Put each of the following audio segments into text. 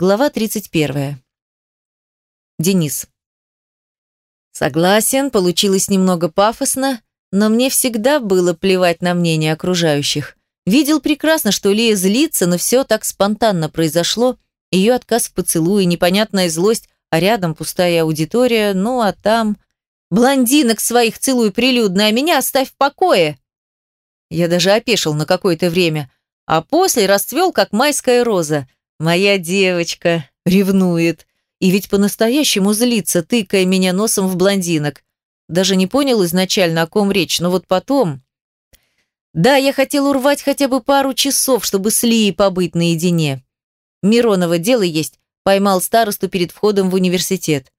Глава 31. Денис. Согласен, получилось немного пафосно, но мне всегда было плевать на мнение окружающих. Видел прекрасно, что Лия злится, но все так спонтанно произошло. Ее отказ в поцелуе, непонятная злость, а рядом пустая аудитория, ну а там... Блондинок своих целуй прилюдно, а меня оставь в покое. Я даже опешил на какое-то время, а после расцвел, как майская роза. Моя девочка ревнует. И ведь по-настоящему злится, тыкая меня носом в блондинок. Даже не понял изначально, о ком речь, но вот потом... Да, я хотел урвать хотя бы пару часов, чтобы с Лией побыть наедине. Миронова дело есть, поймал старосту перед входом в университет.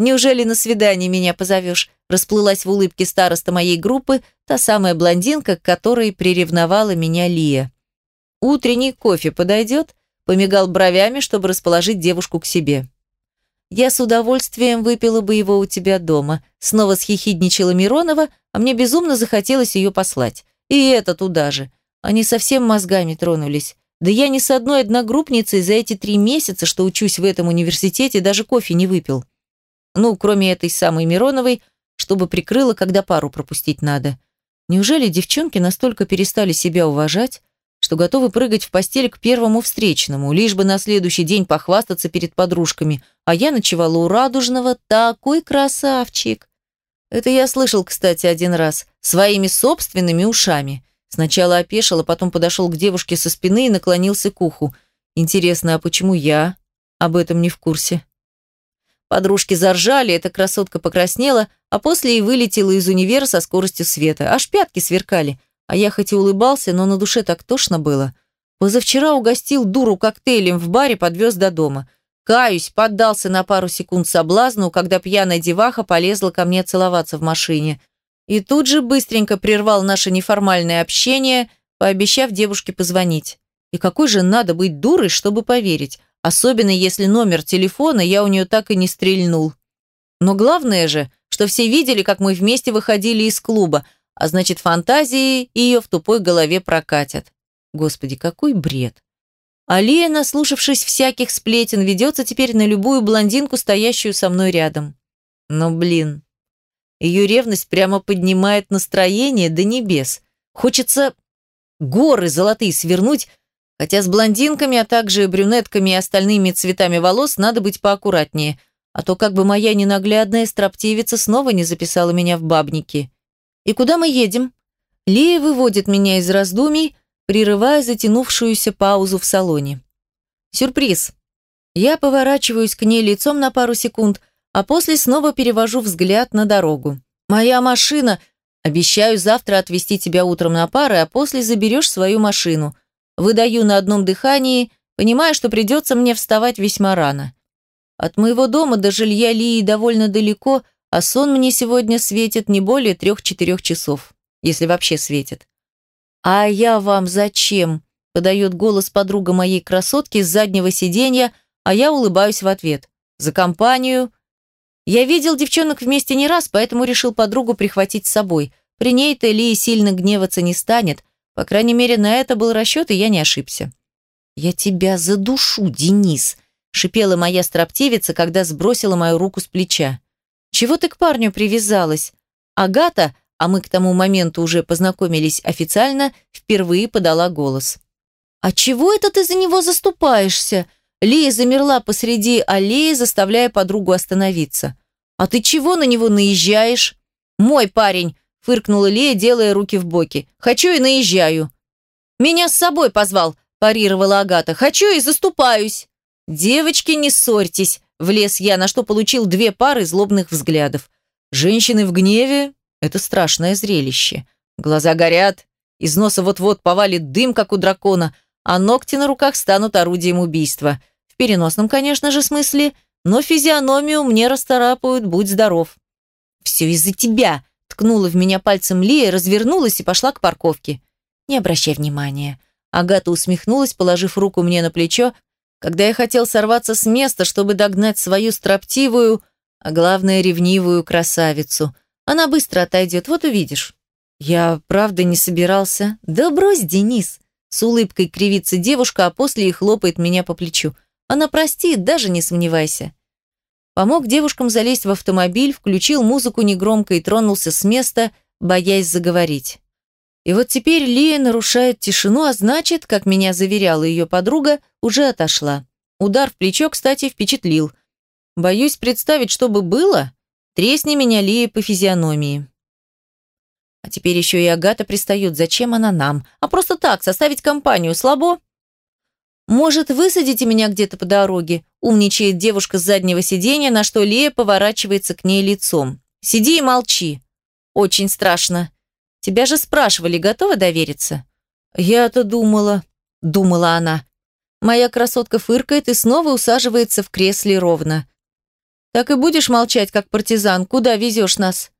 Неужели на свидание меня позовешь?» Расплылась в улыбке староста моей группы, та самая блондинка, к которой приревновала меня Лия. «Утренний кофе подойдет?» Помигал бровями, чтобы расположить девушку к себе. «Я с удовольствием выпила бы его у тебя дома», снова схихидничала Миронова, а мне безумно захотелось ее послать. И это туда же. Они совсем мозгами тронулись. Да я ни с одной одногруппницей за эти три месяца, что учусь в этом университете, даже кофе не выпил. Ну, кроме этой самой Мироновой, чтобы прикрыла, когда пару пропустить надо. Неужели девчонки настолько перестали себя уважать, что готовы прыгать в постель к первому встречному, лишь бы на следующий день похвастаться перед подружками, а я ночевала у Радужного, такой красавчик. Это я слышал, кстати, один раз, своими собственными ушами. Сначала опешил, а потом подошел к девушке со спины и наклонился к уху. Интересно, а почему я об этом не в курсе? Подружки заржали, эта красотка покраснела, а после и вылетела из универа со скоростью света. Аж пятки сверкали. А я хоть и улыбался, но на душе так тошно было. Позавчера угостил дуру коктейлем в баре, подвез до дома. Каюсь, поддался на пару секунд соблазну, когда пьяная деваха полезла ко мне целоваться в машине. И тут же быстренько прервал наше неформальное общение, пообещав девушке позвонить. И какой же надо быть дурой, чтобы поверить? Особенно если номер телефона я у нее так и не стрельнул. Но главное же, что все видели, как мы вместе выходили из клуба, а значит, фантазии ее в тупой голове прокатят. Господи, какой бред. Алия, наслушавшись всяких сплетен, ведется теперь на любую блондинку, стоящую со мной рядом. Но, блин, ее ревность прямо поднимает настроение до небес. Хочется горы золотые свернуть Хотя с блондинками, а также брюнетками и остальными цветами волос надо быть поаккуратнее, а то как бы моя ненаглядная строптивица снова не записала меня в бабники. «И куда мы едем?» Лия выводит меня из раздумий, прерывая затянувшуюся паузу в салоне. Сюрприз. Я поворачиваюсь к ней лицом на пару секунд, а после снова перевожу взгляд на дорогу. «Моя машина...» «Обещаю завтра отвезти тебя утром на пары, а после заберешь свою машину. Выдаю на одном дыхании, понимая, что придется мне вставать весьма рано. От моего дома до жилья Лии довольно далеко, а сон мне сегодня светит не более трех-четырех часов, если вообще светит. «А я вам зачем?» – подает голос подруга моей красотки с заднего сиденья, а я улыбаюсь в ответ. «За компанию». Я видел девчонок вместе не раз, поэтому решил подругу прихватить с собой. При ней-то Лия сильно гневаться не станет, по крайней мере, на это был расчет, и я не ошибся. «Я тебя задушу, Денис!» — шипела моя строптивица, когда сбросила мою руку с плеча. «Чего ты к парню привязалась?» Агата, а мы к тому моменту уже познакомились официально, впервые подала голос. «А чего это ты за него заступаешься?» Лия замерла посреди аллеи, заставляя подругу остановиться. «А ты чего на него наезжаешь?» «Мой парень!» фыркнула Лея, делая руки в боки. «Хочу и наезжаю». «Меня с собой позвал», парировала Агата. «Хочу и заступаюсь». «Девочки, не ссорьтесь», влез я, на что получил две пары злобных взглядов. Женщины в гневе – это страшное зрелище. Глаза горят, из носа вот-вот повалит дым, как у дракона, а ногти на руках станут орудием убийства. В переносном, конечно же, смысле, но физиономию мне расторапают, будь здоров. «Все из-за тебя», ткнула в меня пальцем Лия, развернулась и пошла к парковке. «Не обращай внимания». Агата усмехнулась, положив руку мне на плечо, когда я хотел сорваться с места, чтобы догнать свою строптивую, а главное, ревнивую красавицу. Она быстро отойдет, вот увидишь. Я правда не собирался. Да брось, Денис. С улыбкой кривится девушка, а после и хлопает меня по плечу. Она простит, даже не сомневайся. Помог девушкам залезть в автомобиль, включил музыку негромко и тронулся с места, боясь заговорить. И вот теперь Лия нарушает тишину, а значит, как меня заверяла ее подруга, уже отошла. Удар в плечо, кстати, впечатлил. Боюсь представить, что бы было, тресни меня Лия по физиономии. А теперь еще и Агата пристает. Зачем она нам? А просто так, составить компанию, слабо? «Может, высадите меня где-то по дороге?» Умничает девушка с заднего сиденья, на что Лея поворачивается к ней лицом. «Сиди и молчи. Очень страшно. Тебя же спрашивали, готова довериться?» «Я-то думала...» — думала она. Моя красотка фыркает и снова усаживается в кресле ровно. «Так и будешь молчать, как партизан? Куда везешь нас?»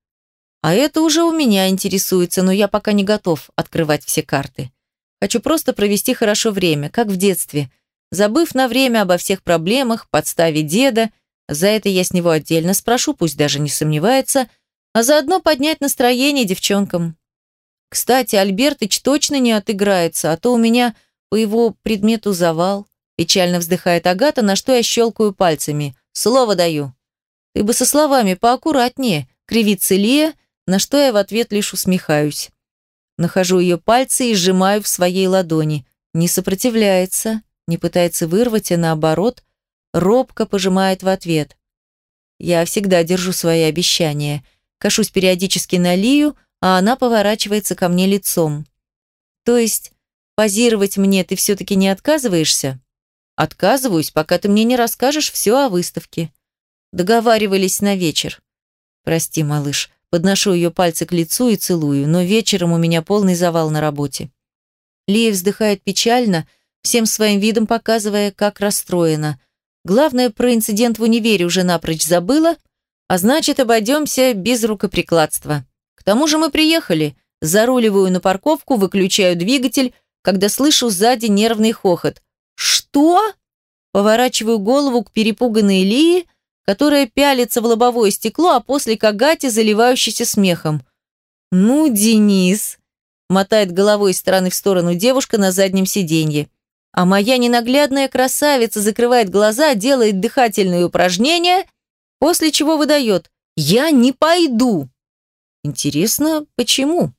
А это уже у меня интересуется, но я пока не готов открывать все карты. Хочу просто провести хорошо время, как в детстве, забыв на время обо всех проблемах, подставе деда. За это я с него отдельно спрошу, пусть даже не сомневается, а заодно поднять настроение девчонкам. Кстати, Альбертыч точно не отыграется, а то у меня по его предмету завал. Печально вздыхает Агата, на что я щелкаю пальцами. Слово даю. Ты бы со словами поаккуратнее, кривится Лия, на что я в ответ лишь усмехаюсь. Нахожу ее пальцы и сжимаю в своей ладони. Не сопротивляется, не пытается вырвать, а наоборот, робко пожимает в ответ. Я всегда держу свои обещания. Кашусь периодически на Лию, а она поворачивается ко мне лицом. То есть, позировать мне ты все-таки не отказываешься? Отказываюсь, пока ты мне не расскажешь все о выставке. Договаривались на вечер. Прости, малыш, Подношу ее пальцы к лицу и целую, но вечером у меня полный завал на работе. Лия вздыхает печально, всем своим видом показывая, как расстроена. Главное, про инцидент в универе уже напрочь забыла, а значит, обойдемся без рукоприкладства. К тому же мы приехали. Заруливаю на парковку, выключаю двигатель, когда слышу сзади нервный хохот. «Что?» Поворачиваю голову к перепуганной Лии, которая пялится в лобовое стекло, а после к Агате, заливающейся смехом. «Ну, Денис!» – мотает головой из стороны в сторону девушка на заднем сиденье. А моя ненаглядная красавица закрывает глаза, делает дыхательные упражнения, после чего выдает «Я не пойду!» Интересно, почему?